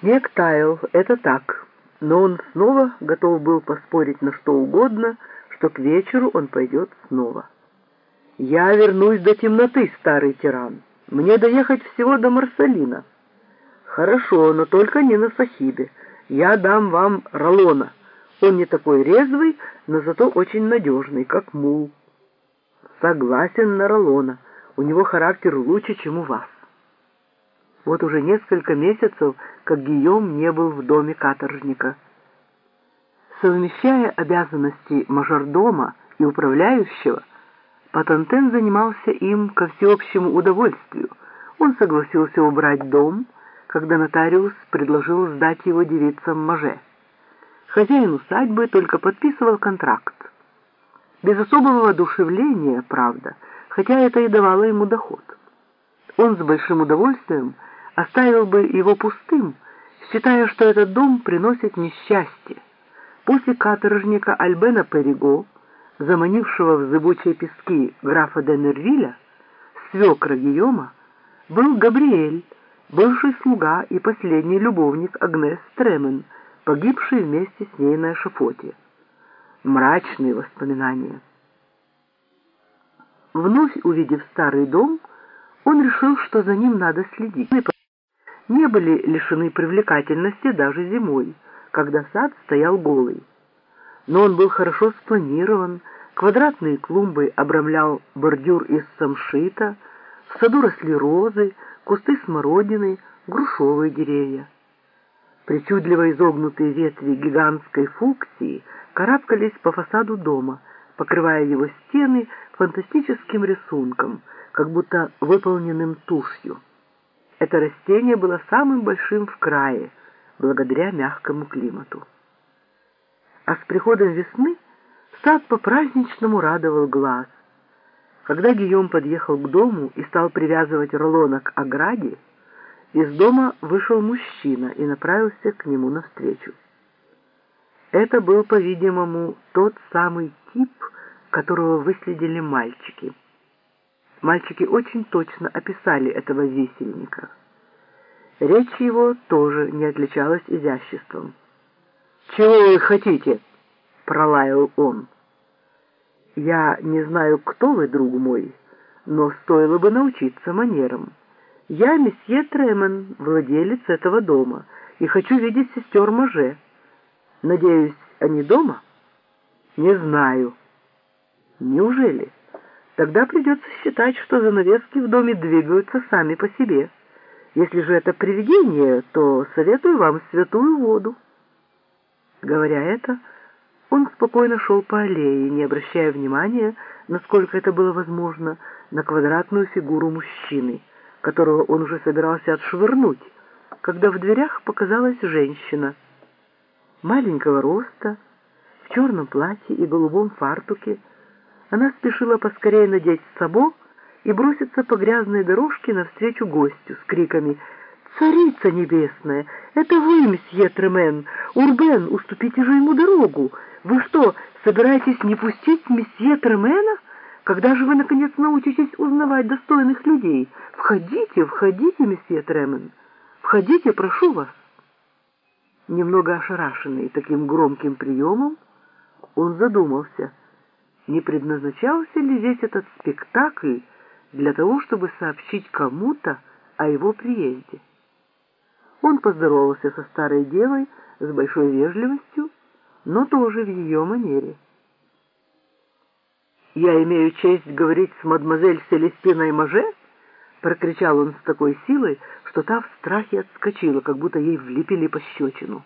Снег таял, это так, но он снова готов был поспорить на что угодно, что к вечеру он пойдет снова. «Я вернусь до темноты, старый тиран. Мне доехать всего до Марсалина». «Хорошо, но только не на Сахибе. Я дам вам Ролона. Он не такой резвый, но зато очень надежный, как мул». «Согласен на Ролона. У него характер лучше, чем у вас». Вот уже несколько месяцев, как Гийом не был в доме каторжника. Совмещая обязанности мажордома и управляющего, Патантен занимался им ко всеобщему удовольствию. Он согласился убрать дом, когда нотариус предложил сдать его девицам Маже. Хозяин усадьбы только подписывал контракт. Без особого воодушевления, правда, хотя это и давало ему доход. Он с большим удовольствием оставил бы его пустым, считая, что этот дом приносит несчастье. После каторжника Альбена Периго, заманившего в зыбучие пески графа де Нервиля, свекра Гийома, был Габриэль, бывший слуга и последний любовник Агнес Тремен, погибший вместе с ней на эшафоте. Мрачные воспоминания. Вновь увидев старый дом, он решил, что за ним надо следить не были лишены привлекательности даже зимой, когда сад стоял голый. Но он был хорошо спланирован, квадратные клумбы обрамлял бордюр из самшита, в саду росли розы, кусты смородины, грушевые деревья. Причудливо изогнутые ветви гигантской фуксии карабкались по фасаду дома, покрывая его стены фантастическим рисунком, как будто выполненным тушью. Это растение было самым большим в крае, благодаря мягкому климату. А с приходом весны сад по-праздничному радовал глаз. Когда Гийом подъехал к дому и стал привязывать рулона к ограде, из дома вышел мужчина и направился к нему навстречу. Это был, по-видимому, тот самый тип, которого выследили мальчики. Мальчики очень точно описали этого висельника. Речь его тоже не отличалась изяществом. «Чего вы хотите?» — пролаял он. «Я не знаю, кто вы, друг мой, но стоило бы научиться манерам. Я месье Тремен, владелец этого дома, и хочу видеть сестер Маже. Надеюсь, они дома?» «Не знаю». «Неужели?» Тогда придется считать, что занавески в доме двигаются сами по себе. Если же это привидение, то советую вам святую воду. Говоря это, он спокойно шел по аллее, не обращая внимания, насколько это было возможно, на квадратную фигуру мужчины, которого он уже собирался отшвырнуть, когда в дверях показалась женщина. Маленького роста, в черном платье и голубом фартуке, она спешила поскорее надеть сабо и броситься по грязной дорожке навстречу гостю с криками «Царица небесная! Это вы, месье Тремен! Урбен, уступите же ему дорогу! Вы что, собираетесь не пустить месье Тремена? Когда же вы, наконец, научитесь узнавать достойных людей? Входите, входите, месье Тремен! Входите, прошу вас!» Немного ошарашенный таким громким приемом, он задумался — не предназначался ли весь этот спектакль для того, чтобы сообщить кому-то о его приезде. Он поздоровался со старой девой с большой вежливостью, но тоже в ее манере. «Я имею честь говорить с мадемуазель Селестиной Маже?» — прокричал он с такой силой, что та в страхе отскочила, как будто ей влепили пощечину.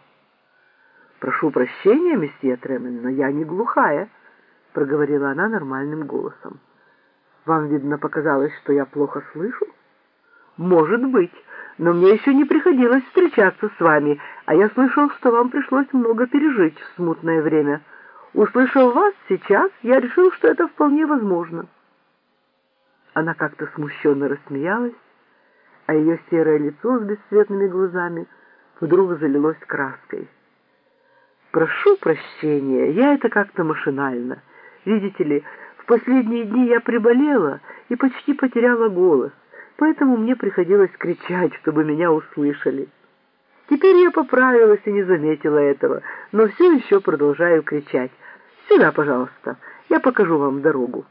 «Прошу прощения, месье Тремен, но я не глухая». — проговорила она нормальным голосом. «Вам, видно, показалось, что я плохо слышу?» «Может быть, но мне еще не приходилось встречаться с вами, а я слышал, что вам пришлось много пережить в смутное время. Услышав вас сейчас, я решил, что это вполне возможно». Она как-то смущенно рассмеялась, а ее серое лицо с бесцветными глазами вдруг залилось краской. «Прошу прощения, я это как-то машинально». Видите ли, в последние дни я приболела и почти потеряла голос, поэтому мне приходилось кричать, чтобы меня услышали. Теперь я поправилась и не заметила этого, но все еще продолжаю кричать. «Сюда, пожалуйста, я покажу вам дорогу».